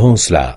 gronsla